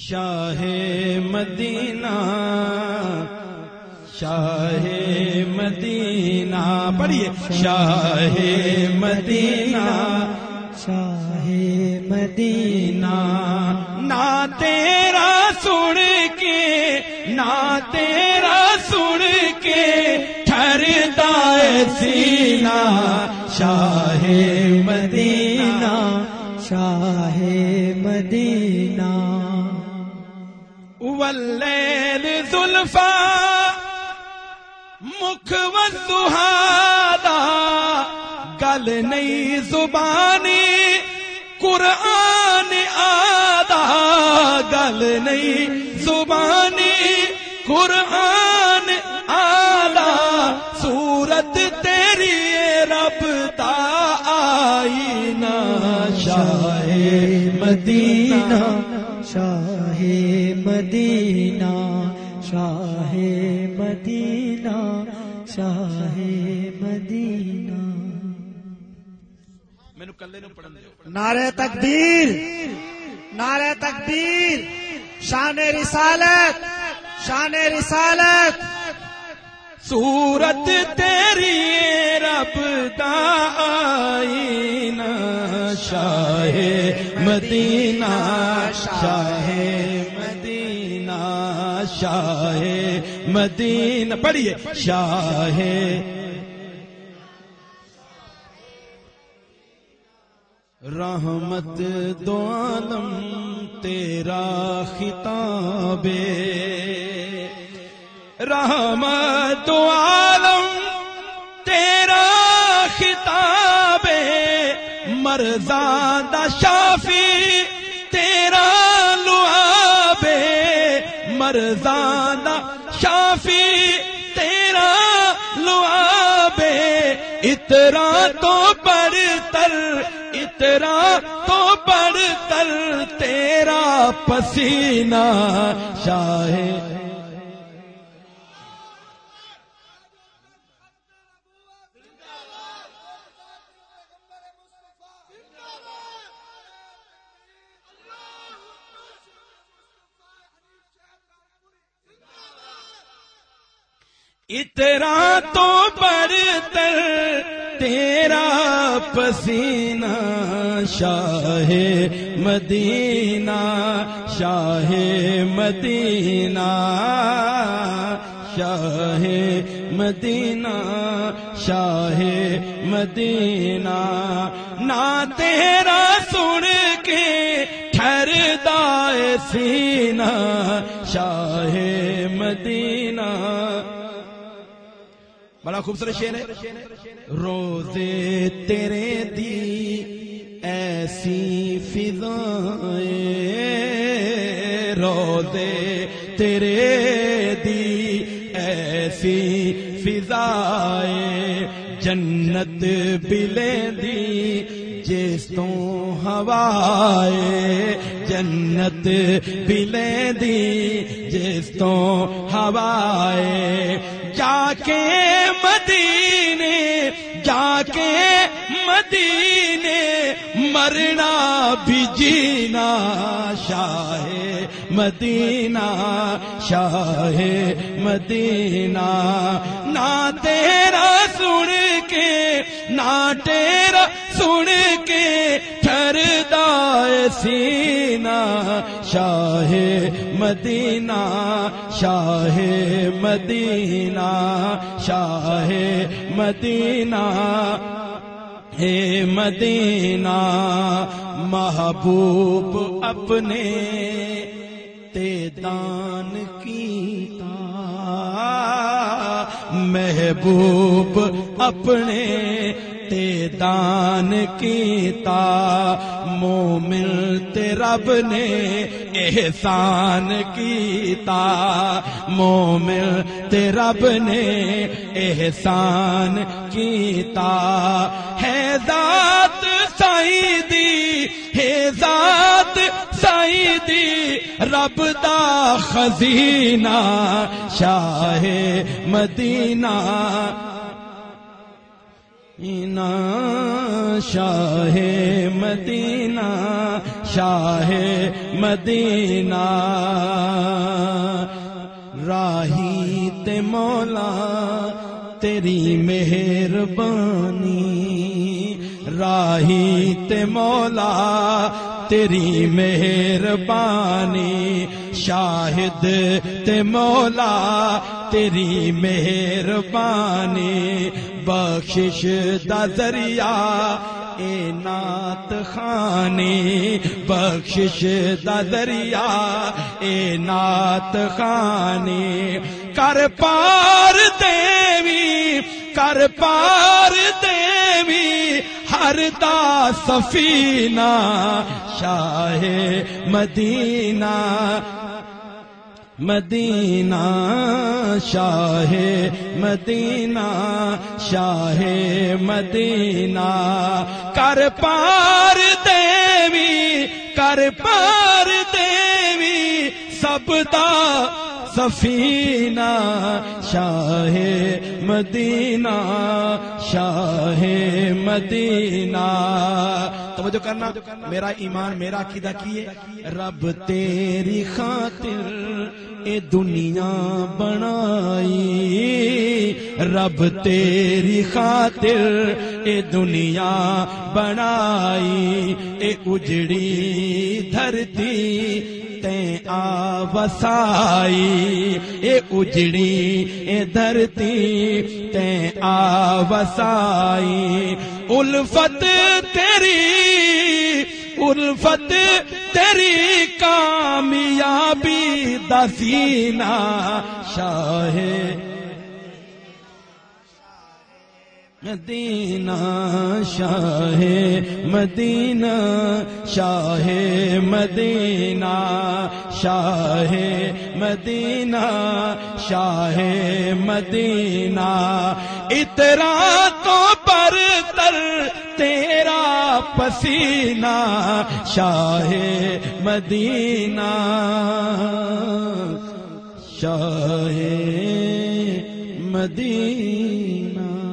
شاہ مدینہ شاہ مدینہ، پڑھیے، شاہ مدینہ شاہ مدینہ۔ نہ تیرا سن کے نہ تیرا سن کے ٹھہرتا ہے سینہ۔ شاہ مدینہ شاہ مدینہ۔ واللیل زلفا، مکھ وزہادا گل نہیں زبانی، قرآن آدھا، گل نہیں زبانی، قرآن آدھا، سورت تیری رب تا آئینہ، شاہ مدینہ۔ شاہ مدینہ شاہ مدینہ شاہ مدینہ۔ مینو کلے نو پڑھن دیو۔ نعرہ تکبیر نعرہ تکبیر شان رسالت شان رسالت۔ سورت تیری رب دا آئینہ شاہ مدینہ۔ شاہ مدینہ، پڑھیے، شاہ رحمت دو عالم، تیرا خطاب رحمت دو عالم، تیرا خطاب مرزاد شافی مرزاد شافی، تیرا لعاب اترا تو بڑھ تل اترا تو بڑھ تل، تیرا پسینہ شاہ اترا تو برتر تیرا پسینہ شاہ مدینہ شاہ مدینہ شاہ مدینہ شاہ مدینہ۔ نہ تیرا سن کے ٹھہردا سینہ، شاہ مدینہ۔ بڑا خوبصورت شعر ہے۔ روزے تیرے دی ایسی فضائیں۔ روزے تیرے دی ایسی فضائیں۔ جنت بلے دی جس تو ہوائے جنت بلے دی جس تو ہوائے جا کے مدینے جا کے مدینے، مرنا بھی جینا شاہ مدینہ شاہ مدینہ۔ نہ تیرا سن کے، نہ تیرا سن کے سینہ شاہ مدینہ شاہ مدینہ شاہ مدینہ ہے مدینہ، محبوب اپنے تے دان کیتا محبوب اپنے تے دان کیتا، مومن تے رب نے احسان کیتا۔ مومن تے رب نے احسان کیتا۔ ہے ذات سائی دی ہے ذات سائی دی رب دا خزینہ، شاہ مدینہ۔ اینا شاہ مدینہ شاہ مدینہ۔ راہی تے مولا، تیری مہربانی۔ راہی تے مولا، تیری مہربانی۔ شاہد تے مولا تیری مہربانی، بخشش دا ذریعہ اے نات خانی، بخشش دا ذریعہ اے نات خانی۔ کر پار دیوی کر پار دیوی ہر دا سفینہ، شاہ مدینہ مدینہ شاہ مدینہ شاہ مدینہ کر پار دیوی کر پار دیوی سب دا سفینہ، شاہ مدینہ شاہ مدینہ۔ توجہ کرنا، میرا ایمان، میرا عقیدہ کیے۔ رب تیری خاطر اے دنیا بنائی۔ رب تیری خاطر اے دنیا بنائی۔ اے اجڑی دھرتی تے آ وسائی اے اجڑی، اے دھرتی، تے آ وسائی الفت تیری الفت تیری کامیابی دسینا شاہ مدینہ شاہ مدینہ شاہ مدینہ شاہ مدینہ شاہ مدینہ اترا تو پر تر تیرا پسینہ شاہ مدینہ شاہ مدینہ